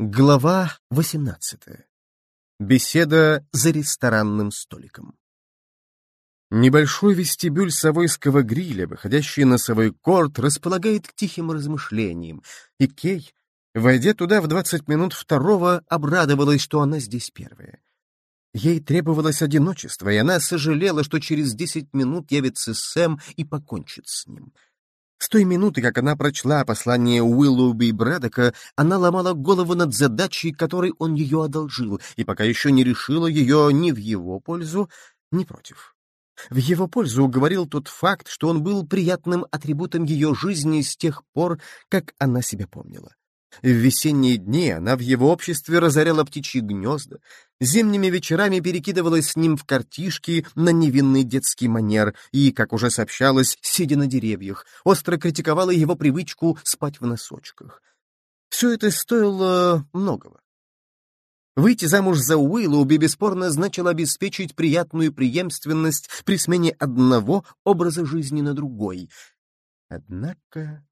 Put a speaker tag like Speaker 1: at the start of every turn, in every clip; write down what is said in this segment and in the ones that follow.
Speaker 1: Глава 18. Беседа за ресторанным столиком. Небольшой вестибюль Савойского гриля, выходящий на Совой корт, располагает к тихим размышлениям, и Кей, войдя туда в двадцать минут второго, обрадовалась, что она здесь первая. Ей требовалось одиночество, и она сожалела, что через десять минут явится Сэм и покончит с ним — с той минуты, как она прочла послание Уиллоуби Брэдока, она ломала голову над задачей, которой он ее одолжил, и пока еще не решила ее ни в его пользу, ни против. В его пользу говорил тот факт, что он был приятным атрибутом ее жизни с тех пор, как она себя помнила. В весенние дни она в его обществе разоряла птичьи гнезда, зимними вечерами перекидывалась с ним в картишки на невинный детский манер и, как уже сообщалось, сидя на деревьях, остро критиковала его привычку спать в носочках. Все это стоило многого. Выйти замуж за Уиллоуби бесспорно значило обеспечить приятную преемственность при смене одного образа жизни на другой. Однако...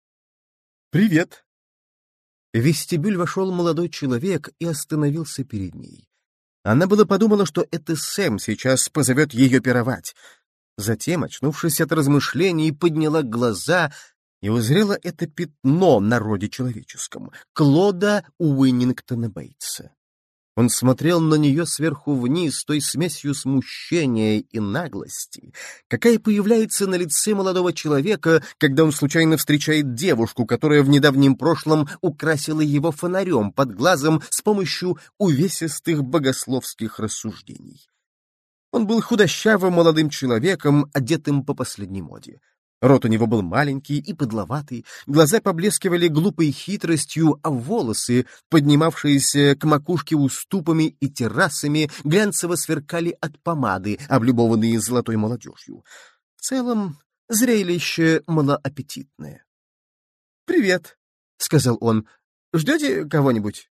Speaker 1: «Привет!» В вестибюль вошел молодой человек и остановился перед ней. Она было подумала, что это Сэм сейчас позовет ее пировать. Затем, очнувшись от размышлений, подняла глаза и узрела это пятно на роде человеческом — Клода Уиннингтона Бейтса. Он смотрел на нее сверху вниз той смесью смущения и наглости, какая появляется на лице молодого человека, когда он случайно встречает девушку, которая в недавнем прошлом украсила его фонарем под глазом с помощью увесистых богословских рассуждений. Он был худощавым молодым человеком, одетым по последней моде. Рот у него был маленький и подловатый, глаза поблескивали глупой хитростью, а волосы, поднимавшиеся к макушке уступами и террасами, глянцево сверкали от помады, облюбованные золотой молодежью. В целом, зрелище малоаппетитное. «Привет», — сказал он. «Ждете кого-нибудь?»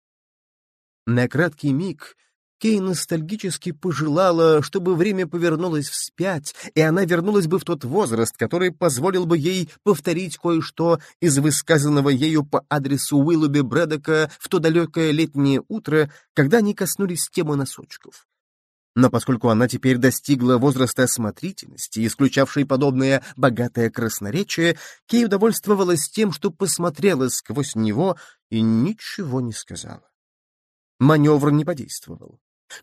Speaker 1: На краткий миг Кей ностальгически пожелала, чтобы время повернулось вспять, и она вернулась бы в тот возраст, который позволил бы ей повторить кое-что из высказанного ею по адресу Уиллоби Брэдока в то далекое летнее утро, когда они коснулись темы носочков. Но поскольку она теперь достигла возраста осмотрительности, исключавшей подобное богатое красноречие, Кей удовольствовалась тем, что посмотрела сквозь него и ничего не сказала. Маневр не подействовал.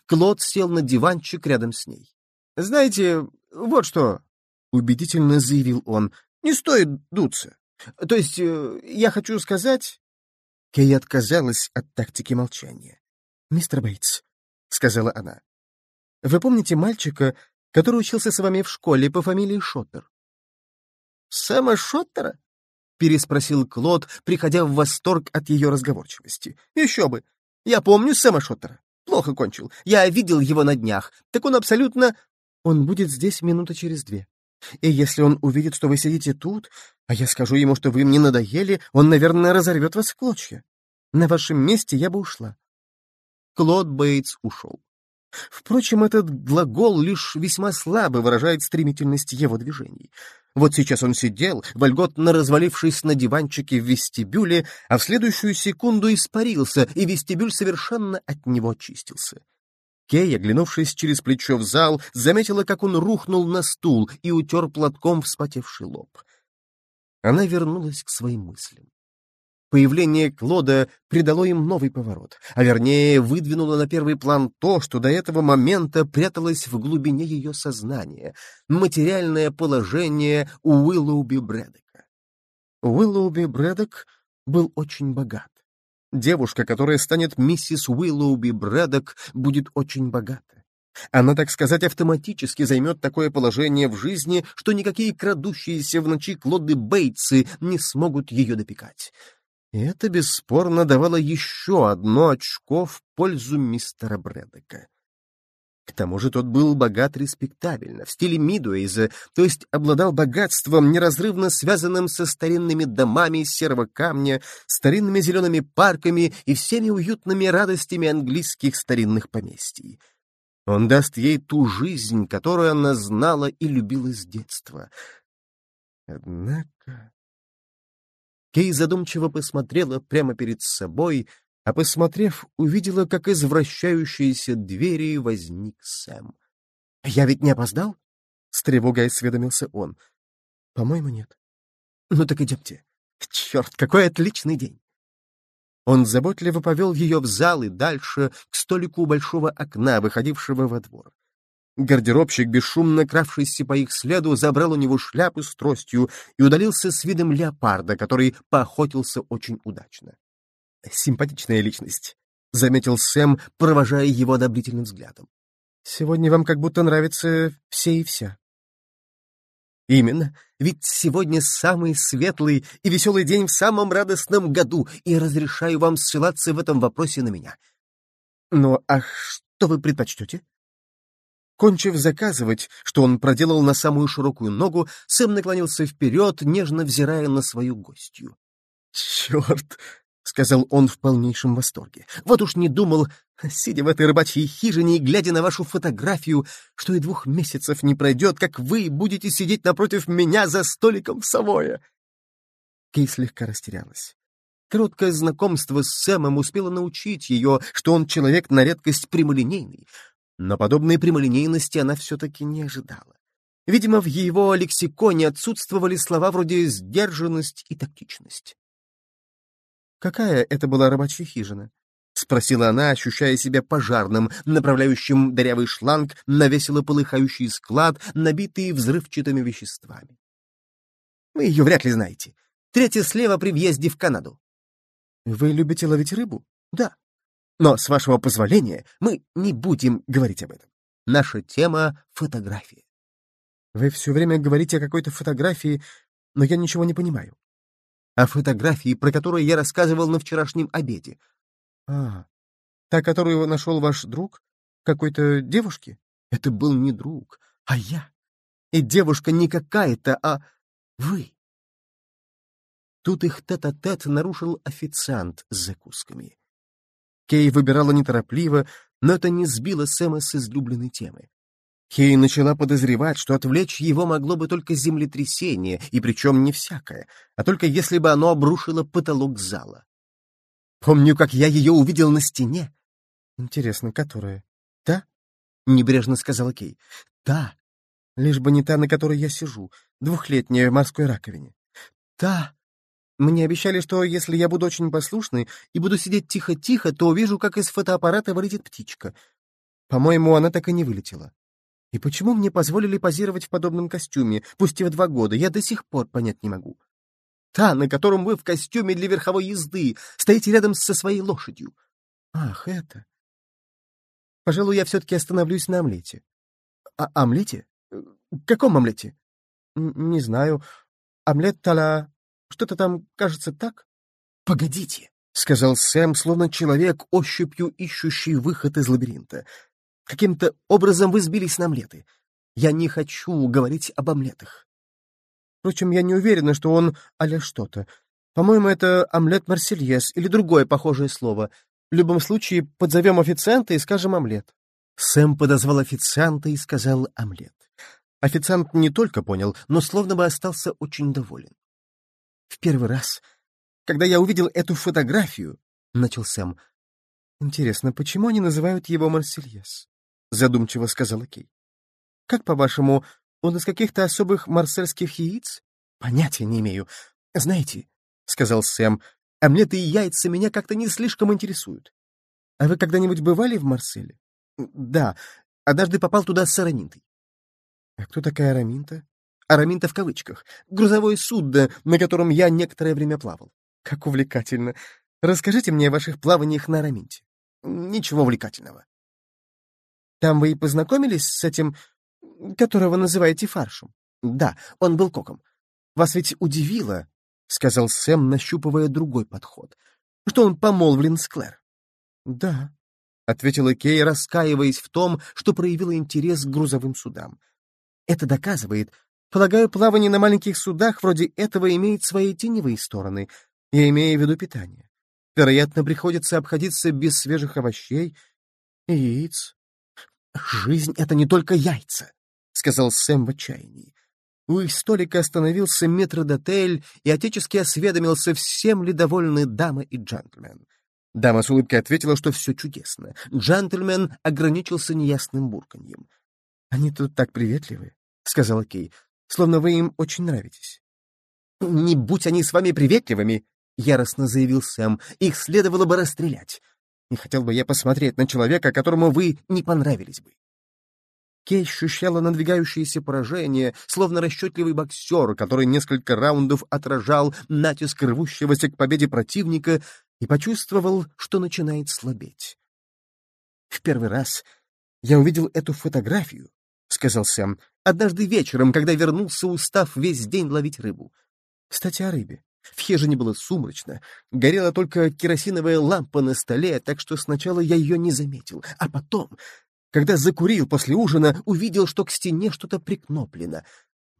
Speaker 1: Клод сел на диванчик рядом с ней. «Знаете, вот что», — убедительно заявил он, — «не стоит дуться. То есть, э, я хочу сказать...» Кей отказалась от тактики молчания. «Мистер Бейтс», — сказала она, — «вы помните мальчика, который учился с вами в школе по фамилии Шоттер?» «Сэма Шоттера?» — переспросил Клод, приходя в восторг от ее разговорчивости. «Еще бы! Я помню Сэма Шоттера. Плохо кончил. Я видел его на днях. Так он абсолютно... Он будет здесь минуты через две. И если он увидит, что вы сидите тут, а я скажу ему, что вы мне надоели, он, наверное, разорвет вас в клочья. На вашем месте я бы ушла. Клод Бейтс ушел. Впрочем, этот глагол лишь весьма слабо выражает стремительность его движений. Вот сейчас он сидел, вольготно развалившись на диванчике в вестибюле, а в следующую секунду испарился, и вестибюль совершенно от него очистился. Кей, оглянувшись через плечо в зал, заметила, как он рухнул на стул и утер платком вспотевший лоб. Она вернулась к своим мыслям. Появление Клода придало им новый поворот, а вернее выдвинуло на первый план то, что до этого момента пряталось в глубине ее сознания — материальное положение Уиллоуби Брэдека. Уиллоуби Брэдок был очень богат. Девушка, которая станет миссис Уиллоуби Брэдок, будет очень богата. Она, так сказать, автоматически займет такое положение в жизни, что никакие крадущиеся в ночи Клоды Бейтсы не смогут ее допекать. Это бесспорно давало еще одно очко в пользу мистера Брэдека. К тому же тот был богат респектабельно, в стиле Мидуэйза, то есть обладал богатством, неразрывно связанным со старинными домами серого камня, старинными зелеными парками и всеми уютными радостями английских старинных поместий. Он даст ей ту жизнь, которую она знала и любила с детства. Однако... Кей задумчиво посмотрела прямо перед собой, а, посмотрев, увидела, как из вращающейся двери возник Сэм. — Я ведь не опоздал? — с тревогой осведомился он. — По-моему, нет. — Ну так идемте. Черт, какой отличный день! Он заботливо повел ее в зал и дальше, к столику у большого окна, выходившего во двор. Гардеробщик, бесшумно кравшийся по их следу, забрал у него шляпу с тростью и удалился с видом леопарда, который поохотился очень удачно. «Симпатичная личность», — заметил Сэм, провожая его одобрительным взглядом. «Сегодня вам как будто нравится все и вся». «Именно, ведь сегодня самый светлый и веселый день в самом радостном году, и разрешаю вам ссылаться в этом вопросе на меня. Но а что вы предпочтете?» Кончив заказывать, что он проделал на самую широкую ногу, Сэм наклонился вперед, нежно взирая на свою гостью. «Черт!» — сказал он в полнейшем восторге. «Вот уж не думал, сидя в этой рыбачьей хижине и глядя на вашу фотографию, что и двух месяцев не пройдет, как вы будете сидеть напротив меня за столиком в Савое!» Кей слегка растерялась. Короткое знакомство с Сэмом успело научить ее, что он человек на редкость прямолинейный, но подобной прямолинейности она все-таки не ожидала. Видимо, в его лексиконе отсутствовали слова вроде «сдержанность» и «тактичность». «Какая это была рабочая хижина?» — спросила она, ощущая себя пожарным, направляющим дырявый шланг на весело полыхающий склад, набитый взрывчатыми веществами. «Вы ее вряд ли знаете. Третья слева при въезде в Канаду». «Вы любите ловить рыбу?» «Да. Но, с вашего позволения, мы не будем говорить об этом. Наша тема — фотография. Вы все время говорите о какой-то фотографии, но я ничего не понимаю. О фотографии, про которую я рассказывал на вчерашнем обеде. А, та, которую нашел ваш друг? Какой-то девушки? Это был не друг, а я. И девушка не какая-то, а вы. Тут их тет-а-тет -тет нарушил официант с закусками. Кей выбирала неторопливо, но это не сбило Сэма с излюбленной темы. Кей начала подозревать, что отвлечь его могло бы только землетрясение, и причем не всякое, а только если бы оно обрушило потолок зала. Помню, как я ее увидел на стене. Интересно, которая? Та? — небрежно сказала Кей. Та. Лишь бы не та, на которой я сижу, двухлетняя в морской раковине. Та. Мне обещали, что если я буду очень послушной и буду сидеть тихо-тихо, то увижу, как из фотоаппарата вылетит птичка. По-моему, она так и не вылетела. И почему мне позволили позировать в подобном костюме, пусть и в два года, я до сих пор понять не могу. Та, на котором вы в костюме для верховой езды, стоите рядом со своей лошадью. Ах, это... Пожалуй, я все-таки остановлюсь на омлете. А омлете? Каком омлете? Не знаю. Омлет таля... Что-то там, кажется, так? — Погодите, — сказал Сэм, словно человек, ощупью ищущий выход из лабиринта. — Каким-то образом вы сбились на омлеты. Я не хочу говорить об омлетах. Впрочем, я не уверена, что он а что-то. По-моему, это омлет марсельез или другое похожее слово. В любом случае, подзовем официанта и скажем омлет. Сэм подозвал официанта и сказал омлет. Официант не только понял, но словно бы остался очень доволен. В первый раз, когда я увидел эту фотографию, — начал Сэм. «Интересно, почему они называют его Марсельес?» — задумчиво сказала Кей. «Как, по-вашему, он из каких-то особых марсельских яиц? Понятия не имею. Знаете, — сказал Сэм, — омлеты и яйца меня как-то не слишком интересуют. А вы когда-нибудь бывали в Марселе? Да, однажды попал туда с Араминтой. А кто такая Араминта? Араминта в кавычках. Грузовое судно, на котором я некоторое время плавал. Как увлекательно. Расскажите мне о ваших плаваниях на Араминте. Ничего увлекательного. Там вы и познакомились с этим, которого называете фаршем? Да, он был коком. Вас ведь удивило, — сказал Сэм, нащупывая другой подход, — что он помолвлен с Клэр. Да, — ответила Кей, раскаиваясь в том, что проявила интерес к грузовым судам. Это доказывает, Полагаю, плавание на маленьких судах вроде этого имеет свои теневые стороны, я имею в виду питание. Вероятно, приходится обходиться без свежих овощей и яиц. «Жизнь — это не только яйца», — сказал Сэм в отчаянии. У их столика остановился метродотель и отечески осведомился, всем ли довольны дама и джентльмен. Дама с улыбкой ответила, что все чудесно. Джентльмен ограничился неясным бурканьем. «Они тут так приветливы», — сказала Кей, — «словно вы им очень нравитесь». «Не будь они с вами приветливыми», — яростно заявил Сэм, — «их следовало бы расстрелять. Не хотел бы я посмотреть на человека, которому вы не понравились бы». Кей ощущала надвигающееся поражение, словно расчетливый боксер, который несколько раундов отражал натиск рвущегося к победе противника и почувствовал, что начинает слабеть. «В первый раз я увидел эту фотографию», — сказал Сэм, — «однажды вечером, когда вернулся, устав весь день ловить рыбу. Кстати, о рыбе. В хижине было сумрачно, горела только керосиновая лампа на столе, так что сначала я ее не заметил, а потом когда закурил после ужина, увидел, что к стене что-то прикноплено.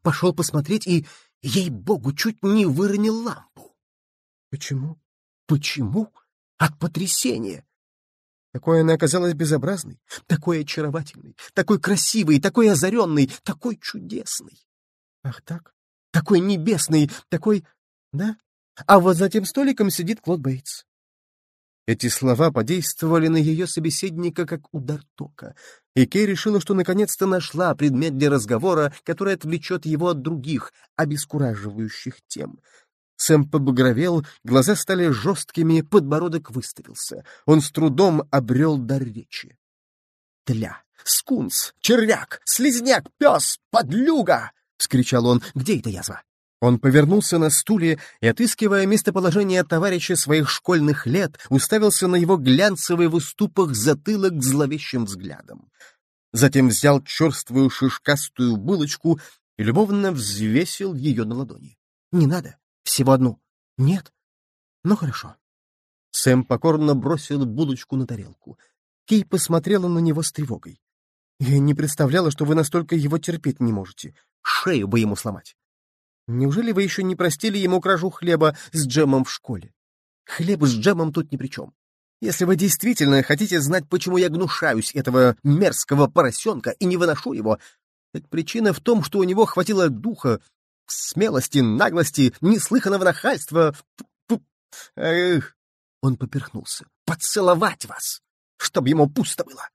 Speaker 1: Пошел посмотреть и, ей-богу, чуть не выронил лампу. Почему? Почему? От потрясения. Такой она оказалась безобразной, такой очаровательной, такой красивой, такой озаренной, такой чудесной. Ах так? Такой небесный, такой... Да? А вот за тем столиком сидит Клод Бейтс. Эти слова подействовали на ее собеседника как удар тока, и Кей решила, что наконец-то нашла предмет для разговора, который отвлечет его от других, обескураживающих тем. Сэм побагровел, глаза стали жесткими, подбородок выставился. Он с трудом обрел дар речи. «Тля! Скунс! Червяк! Слизняк! Пес! Подлюга!» — вскричал он. «Где эта язва?» Он повернулся на стуле и, отыскивая местоположение товарища своих школьных лет, уставился на его глянцевый в уступах затылок зловещим взглядом. Затем взял черствую шишкастую булочку и любовно взвесил ее на ладони. «Не надо. Всего одну. Нет? Ну, хорошо». Сэм покорно бросил булочку на тарелку. Кей посмотрела на него с тревогой. «Я не представляла, что вы настолько его терпеть не можете. Шею бы ему сломать». Неужели вы еще не простили ему кражу хлеба с джемом в школе? Хлеб с джемом тут ни при чем. Если вы действительно хотите знать, почему я гнушаюсь этого мерзкого поросенка и не выношу его, так причина в том, что у него хватило духа, смелости, наглости, неслыханного нахальства. Эх, он поперхнулся. Поцеловать вас, чтобы ему пусто было.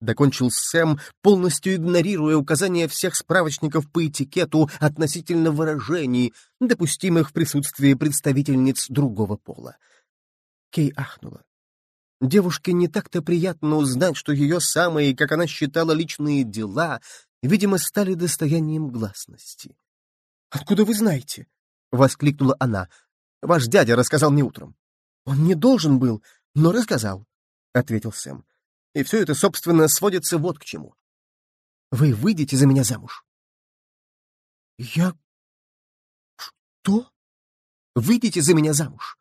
Speaker 1: — докончил Сэм, полностью игнорируя указания всех справочников по этикету относительно выражений, допустимых в присутствии представительниц другого пола. Кей ахнула. Девушке не так-то приятно узнать, что ее самые, как она считала, личные дела, видимо, стали достоянием гласности. «Откуда вы знаете?» — воскликнула она. «Ваш дядя рассказал мне утром». «Он не должен был, но рассказал», — ответил Сэм. И все это, собственно, сводится вот к чему. Вы выйдете за меня замуж. Я... Что? Выйдите за меня замуж.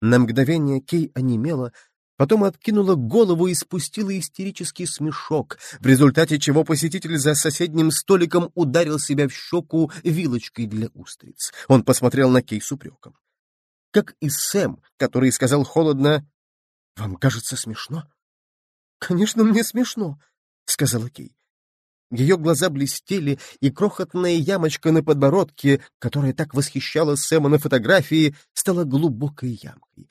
Speaker 1: На мгновение Кей онемела, потом откинула голову и спустила истерический смешок, в результате чего посетитель за соседним столиком ударил себя в щеку вилочкой для устриц. Он посмотрел на Кей с упреком. Как и Сэм, который сказал холодно, «Вам кажется смешно?» «Конечно, мне смешно», — сказала Кей. Ее глаза блестели, и крохотная ямочка на подбородке, которая так восхищала Сэма на фотографии, стала глубокой ямкой.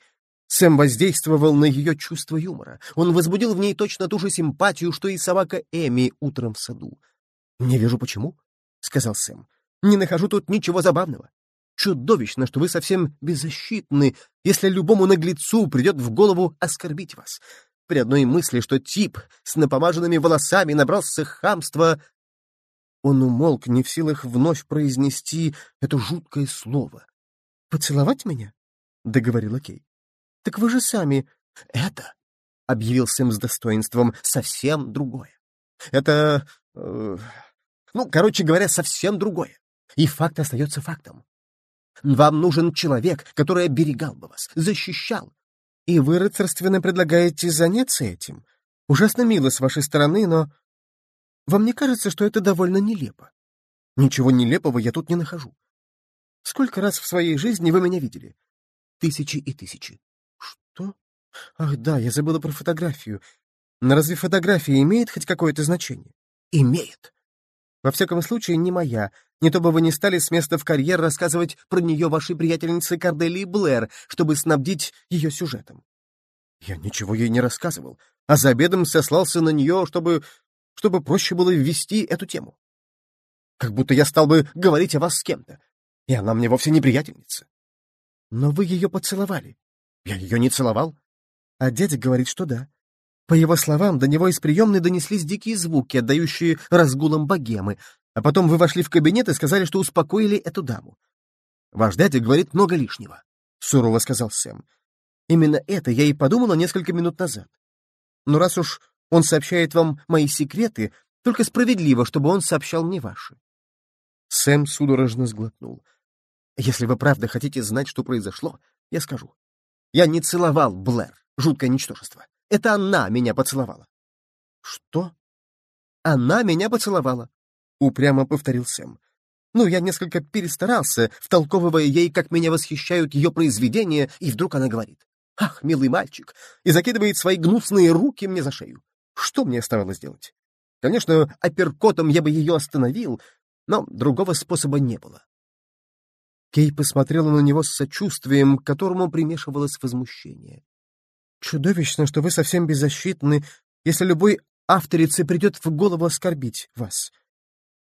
Speaker 1: Сэм воздействовал на ее чувство юмора. Он возбудил в ней точно ту же симпатию, что и собака Эми утром в саду. «Не вижу почему», — сказал Сэм. «Не нахожу тут ничего забавного. Чудовищно, что вы совсем беззащитны, если любому наглецу придет в голову оскорбить вас. При одной мысли, что тип с напомаженными волосами набрался хамства, он умолк, не в силах вновь произнести это жуткое слово. «Поцеловать меня?» — договорила Кей. «Так вы же сами...» «Это...» — объявил Сэм с достоинством, — совсем другое. Это... Э, ну, короче говоря, совсем другое. И факт остается фактом. Вам нужен человек, который оберегал бы вас, защищал, и вы рыцарственно предлагаете заняться этим? Ужасно мило с вашей стороны, но... Вам не кажется, что это довольно нелепо? Ничего нелепого я тут не нахожу. Сколько раз в своей жизни вы меня видели? Тысячи и тысячи. Что? Ах, да, я забыла про фотографию. Но разве фотография имеет хоть какое-то значение? Имеет. Во всяком случае, не моя. Не то бы вы не стали с места в карьер рассказывать про нее вашей приятельнице Корделии Блэр, чтобы снабдить ее сюжетом. Я ничего ей не рассказывал, а за обедом сослался на нее, чтобы... чтобы проще было ввести эту тему. Как будто я стал бы говорить о вас с кем-то, и она мне вовсе не приятельница. Но вы ее поцеловали. Я ее не целовал. А дядя говорит, что да. По его словам, до него из приемной донеслись дикие звуки, отдающие разгулом богемы, а потом вы вошли в кабинет и сказали, что успокоили эту даму. Ваш дядя говорит много лишнего, — сурово сказал Сэм. Именно это я и подумала несколько минут назад. Но раз уж он сообщает вам мои секреты, только справедливо, чтобы он сообщал мне ваши. Сэм судорожно сглотнул. Если вы правда хотите знать, что произошло, я скажу. Я не целовал Блэр, жуткое ничтожество. Это она меня поцеловала. Что? Она меня поцеловала, упрямо повторил Сэм. Ну, я несколько перестарался, втолковывая ей, как меня восхищают ее произведения, и вдруг она говорит. «Ах, милый мальчик!» и закидывает свои гнусные руки мне за шею. Что мне оставалось делать? Конечно, апперкотом я бы ее остановил, но другого способа не было. Кей посмотрела на него с сочувствием, к которому примешивалось возмущение. Чудовищно, что вы совсем беззащитны, если любой авторице придет в голову оскорбить вас.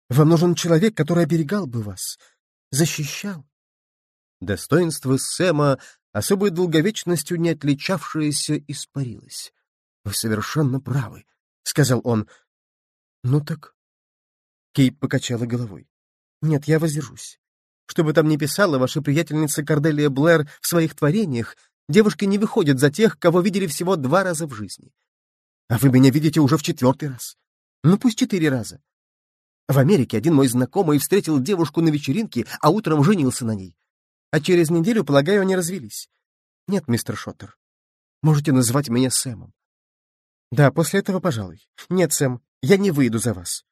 Speaker 1: Вам нужен человек, который оберегал бы вас, защищал. Достоинство Сэма, особой долговечностью не отличавшееся, испарилось. — Вы совершенно правы, — сказал он. — Ну так... Кейт покачала головой. — Нет, я воздержусь. Что бы там ни писала ваша приятельница Корделия Блэр в своих творениях, Девушки не выходят за тех, кого видели всего два раза в жизни. А вы меня видите уже в четвертый раз. Ну, пусть четыре раза. В Америке один мой знакомый встретил девушку на вечеринке, а утром женился на ней. А через неделю, полагаю, они развелись. Нет, мистер Шоттер, можете называть меня Сэмом. Да, после этого, пожалуй. Нет, Сэм, я не выйду за вас.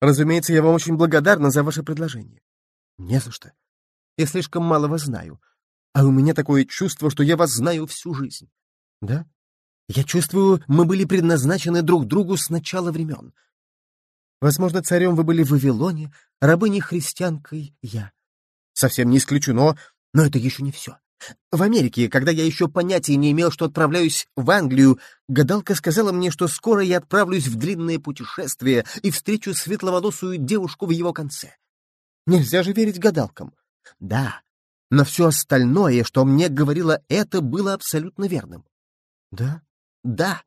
Speaker 1: Разумеется, я вам очень благодарна за ваше предложение. Не за что. Я слишком мало вас знаю. А у меня такое чувство, что я вас знаю всю жизнь. Да? Я чувствую, мы были предназначены друг другу с начала времен. Возможно, царем вы были в Вавилоне, рабыней-христианкой я. Совсем не исключено, но это еще не все. В Америке, когда я еще понятия не имел, что отправляюсь в Англию, гадалка сказала мне, что скоро я отправлюсь в длинное путешествие и встречу светловолосую девушку в его конце. Нельзя же верить гадалкам. Да, но все остальное, что мне говорила это, было абсолютно верным. Да? Да.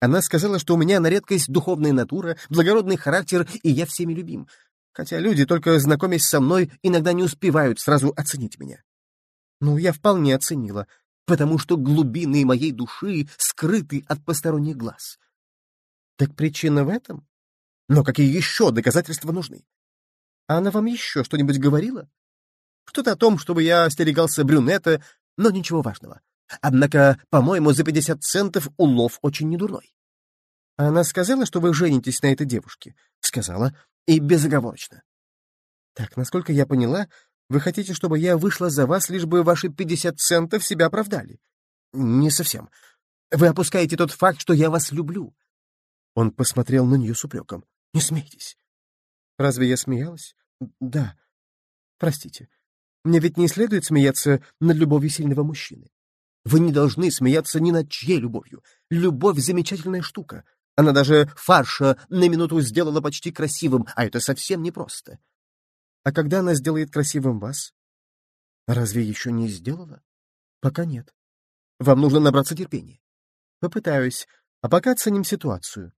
Speaker 1: Она сказала, что у меня на редкость духовная натура, благородный характер, и я всеми любим. Хотя люди, только знакомясь со мной, иногда не успевают сразу оценить меня. Ну, я вполне оценила, потому что глубины моей души скрыты от посторонних глаз. Так причина в этом? Но какие еще доказательства нужны? А она вам еще что-нибудь говорила? Что-то о том, чтобы я остерегался брюнета, но ничего важного. Однако, по-моему, за 50 центов улов очень недурной. Она сказала, что вы женитесь на этой девушке. Сказала. И безоговорочно. Так, насколько я поняла, вы хотите, чтобы я вышла за вас, лишь бы ваши 50 центов себя оправдали? Не совсем. Вы опускаете тот факт, что я вас люблю. Он посмотрел на нее с упреком. Не смейтесь. Разве я смеялась? Да. Простите. Мне ведь не следует смеяться над любовью сильного мужчины. Вы не должны смеяться ни над чьей любовью. Любовь — замечательная штука. Она даже фарша на минуту сделала почти красивым, а это совсем непросто. А когда она сделает красивым вас? Разве еще не сделала? Пока нет. Вам нужно набраться терпения. Попытаюсь, а пока оценим ситуацию.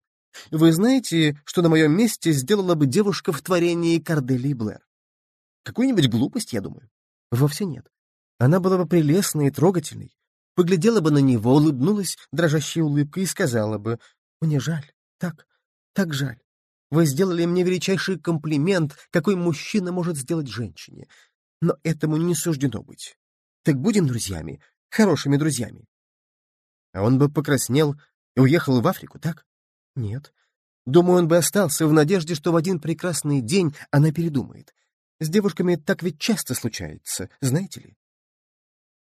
Speaker 1: Вы знаете, что на моем месте сделала бы девушка в творении Корделии Блэр? Какую-нибудь глупость, я думаю. Вовсе нет. Она была бы прелестной и трогательной. Поглядела бы на него, улыбнулась дрожащей улыбкой и сказала бы, «Мне жаль, так, так жаль. Вы сделали мне величайший комплимент, какой мужчина может сделать женщине. Но этому не суждено быть. Так будем друзьями, хорошими друзьями». А он бы покраснел и уехал в Африку, так? Нет. Думаю, он бы остался в надежде, что в один прекрасный день она передумает. С девушками так ведь часто случается, знаете ли?»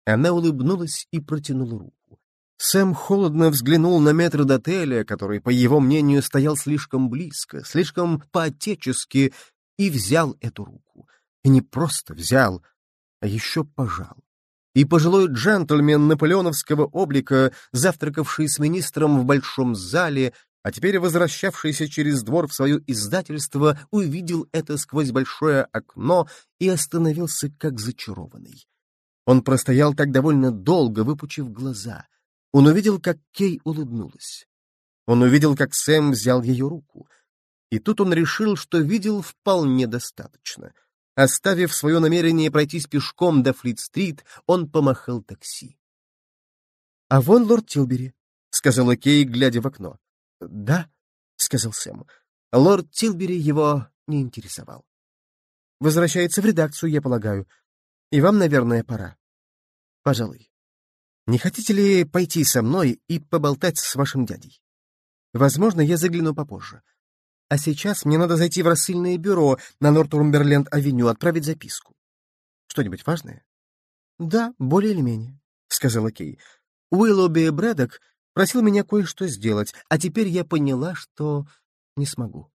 Speaker 1: Она улыбнулась и протянула руку. Сэм холодно взглянул на метрдотеля, который, по его мнению, стоял слишком близко, слишком по-отечески, и взял эту руку. И не просто взял, а еще пожал. и пожилой джентльмен наполеоновского облика, завтракавший с министром в большом зале, а теперь возвращавшийся через двор в свое издательство, увидел это сквозь большое окно и остановился как зачарованный. Он простоял так довольно долго, выпучив глаза. Он увидел, как Кей улыбнулась. Он увидел, как Сэм взял ее руку. И тут он решил, что видел вполне достаточно — Оставив свое намерение пройтись пешком до Флит-стрит, он помахал такси. — А вон лорд Тилбери, — сказала Кей, глядя в окно. — Да, — сказал Сэм. Лорд Тилбери его не интересовал. — Возвращается в редакцию, я полагаю. И вам, наверное, пора. — Пожалуй. Не хотите ли пойти со мной и поболтать с вашим дядей? Возможно, я загляну попозже. — а сейчас мне надо зайти в рассыльное бюро на Нортурмберленд-авеню, отправить записку. Что-нибудь важное? — Да, более или менее, — сказала Кей. Уиллоби Брэдок просил меня кое-что сделать, а теперь я поняла, что не смогу.